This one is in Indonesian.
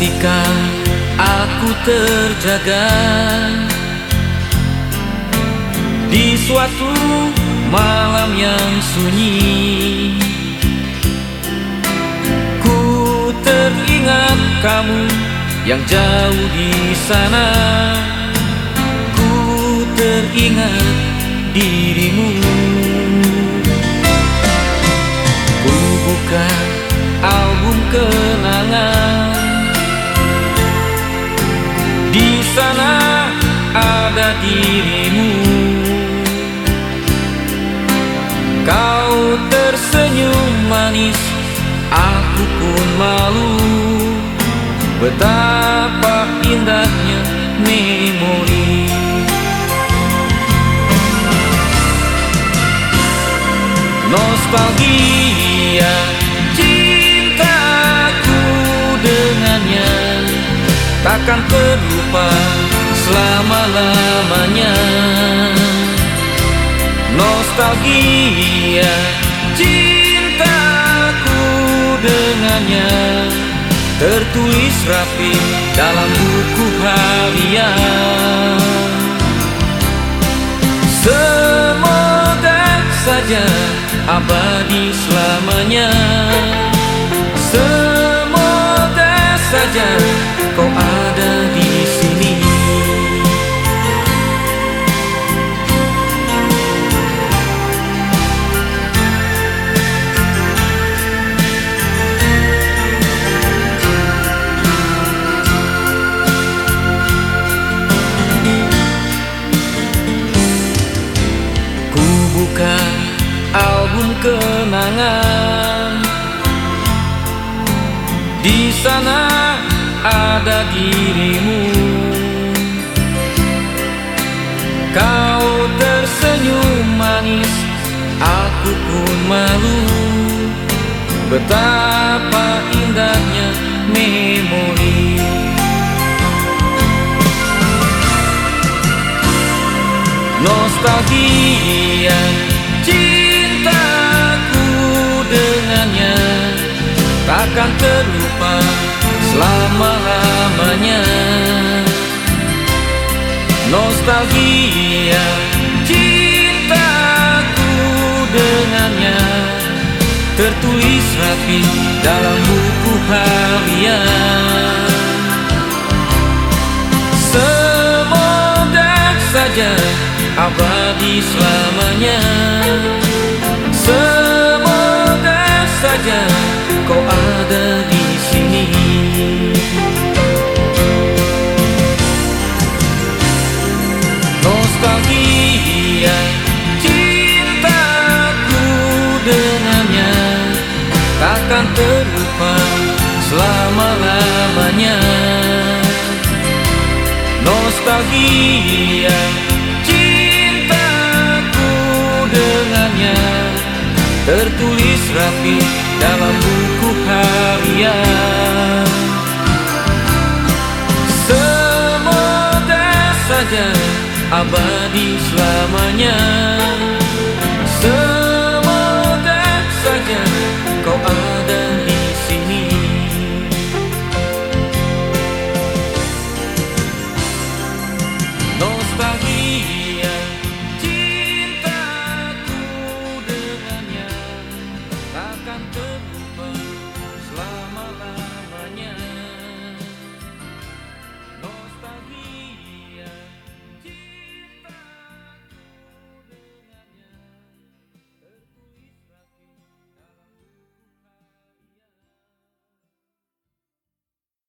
Ketika aku terjaga Di suatu malam yang sunyi Ku teringat kamu yang jauh di sana. Ku teringat dirimu. Ku buka album kenangan sana ada dirimu. Kau tersenyum manis Aku pun malu. Betapa indahnya memori. Nostalgia Takkan terlupa selama-lamanya. Nostalgia cintaku dengannya Tertulis rapi dalam buku harian. Semoga saja abadi selamanya kenangan Di sana ada dirimu. Kau tersenyum manis Aku pun malu. Betapa indahnya memori. Nostalgia Takkan terlupa selama-lamanya. Nostalgia cintaku dengannya Tertulis rapi dalam buku harian. Semoga saja abadi selamanya selama-lamanya. Nostalgia cintaku dengannya Tertulis rapi dalam buku harian Semoga saja abadi selamanya